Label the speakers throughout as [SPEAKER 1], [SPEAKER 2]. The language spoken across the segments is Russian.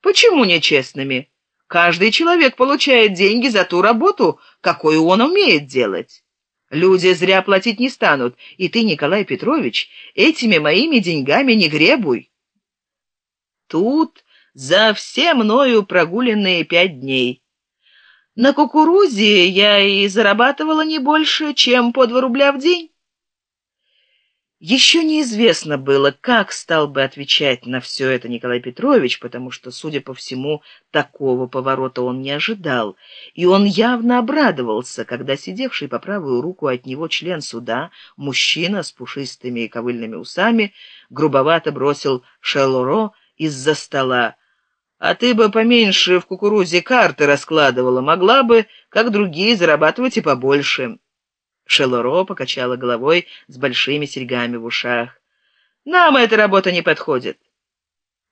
[SPEAKER 1] Почему нечестными? Каждый человек получает деньги за ту работу, какую он умеет делать. Люди зря платить не станут, и ты, Николай Петрович, этими моими деньгами не гребуй. Тут за все мною прогуленные пять дней. На кукурузе я и зарабатывала не больше, чем по два рубля в день. Еще неизвестно было, как стал бы отвечать на все это Николай Петрович, потому что, судя по всему, такого поворота он не ожидал, и он явно обрадовался, когда сидевший по правую руку от него член суда, мужчина с пушистыми и ковыльными усами, грубовато бросил Шеллоро из-за стола. «А ты бы поменьше в кукурузе карты раскладывала, могла бы, как другие, зарабатывать и побольше». Шелоро покачала головой с большими серьгами в ушах. «Нам эта работа не подходит».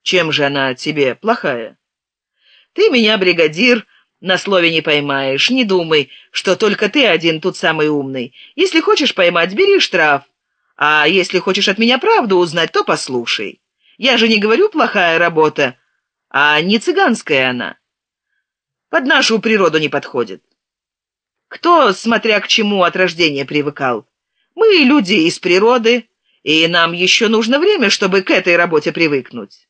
[SPEAKER 1] «Чем же она тебе плохая?» «Ты меня, бригадир, на слове не поймаешь. Не думай, что только ты один тут самый умный. Если хочешь поймать, бери штраф. А если хочешь от меня правду узнать, то послушай. Я же не говорю плохая работа, а не цыганская она. Под нашу природу не подходит». Кто, смотря к чему, от рождения привыкал? Мы люди из природы, и нам еще нужно время, чтобы к этой работе привыкнуть.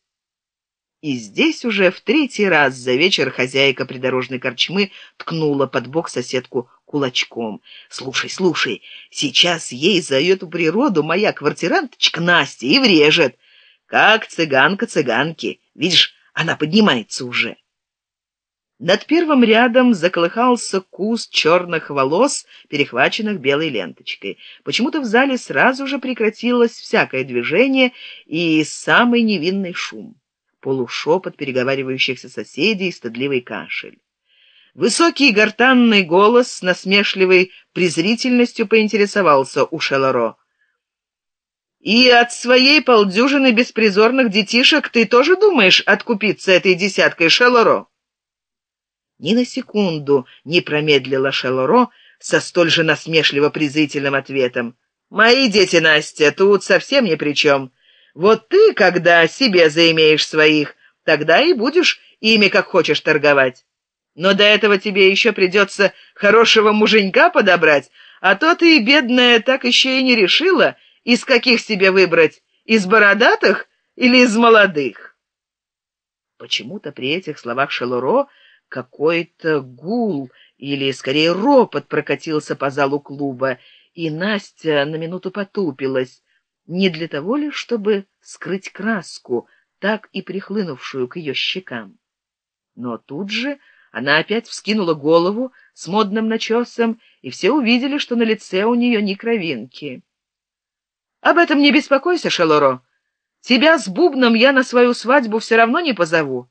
[SPEAKER 1] И здесь уже в третий раз за вечер хозяйка придорожной корчмы ткнула под бок соседку кулачком. «Слушай, слушай, сейчас ей за эту природу моя квартиранточка Настя и врежет, как цыганка цыганки. Видишь, она поднимается уже». Над первым рядом заколыхался куст черных волос, перехваченных белой ленточкой. Почему-то в зале сразу же прекратилось всякое движение и самый невинный шум. Полушепот переговаривающихся соседей, стыдливый кашель. Высокий гортанный голос с насмешливой презрительностью поинтересовался у Шеларо. «И от своей полдюжины беспризорных детишек ты тоже думаешь откупиться этой десяткой Шеларо?» Ни на секунду не промедлила Шелоро со столь же насмешливо-презрительным ответом. «Мои дети, Настя, тут совсем ни при чем. Вот ты, когда себе заимеешь своих, тогда и будешь ими как хочешь торговать. Но до этого тебе еще придется хорошего муженька подобрать, а то ты, бедная, так еще и не решила, из каких себе выбрать, из бородатых или из молодых». Почему-то при этих словах Шелуро какой-то гул или, скорее, ропот прокатился по залу клуба, и Настя на минуту потупилась, не для того ли, чтобы скрыть краску, так и прихлынувшую к ее щекам. Но тут же она опять вскинула голову с модным начесом, и все увидели, что на лице у нее ни кровинки. «Об этом не беспокойся, Шелоро. Тебя с бубном я на свою свадьбу все равно не позову.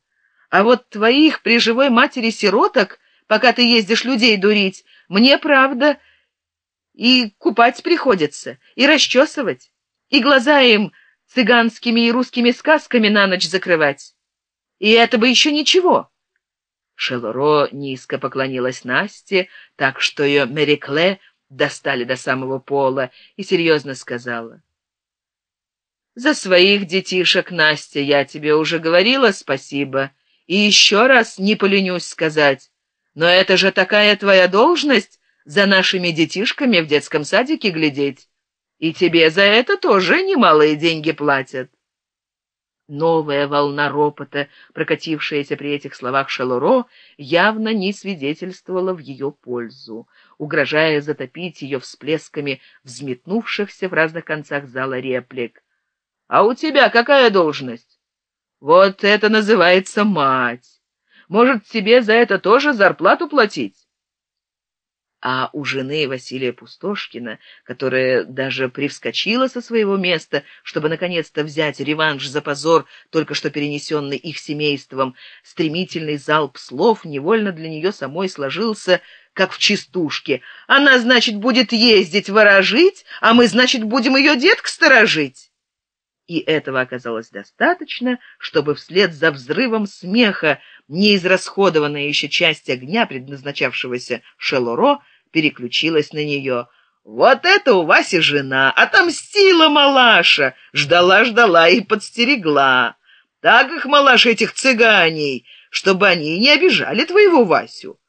[SPEAKER 1] А вот твоих при живой матери сироток, пока ты ездишь людей дурить, мне, правда, и купать приходится, и расчесывать, и глаза им цыганскими и русскими сказками на ночь закрывать. И это бы еще ничего. Шелуро низко поклонилась Насте, так что ее Мерикле достали до самого пола, и серьезно сказала. «За своих детишек, Настя, я тебе уже говорила спасибо». И еще раз не поленюсь сказать, но это же такая твоя должность за нашими детишками в детском садике глядеть. И тебе за это тоже немалые деньги платят. Новая волна ропота, прокатившаяся при этих словах Шелуро, явно не свидетельствовала в ее пользу, угрожая затопить ее всплесками взметнувшихся в разных концах зала реплик. «А у тебя какая должность?» Вот это называется мать. Может, тебе за это тоже зарплату платить? А у жены Василия Пустошкина, которая даже привскочила со своего места, чтобы наконец-то взять реванш за позор, только что перенесенный их семейством, стремительный залп слов невольно для нее самой сложился, как в частушке. Она, значит, будет ездить ворожить, а мы, значит, будем ее детка сторожить и этого оказалось достаточно, чтобы вслед за взрывом смеха неизрасходованная еще часть огня, предназначавшегося Шелуро, переключилась на нее. «Вот это у Васи жена! Отомстила малаша! Ждала-ждала и подстерегла!» Так их, малаш, этих цыганей, чтобы они не обижали твоего Васю.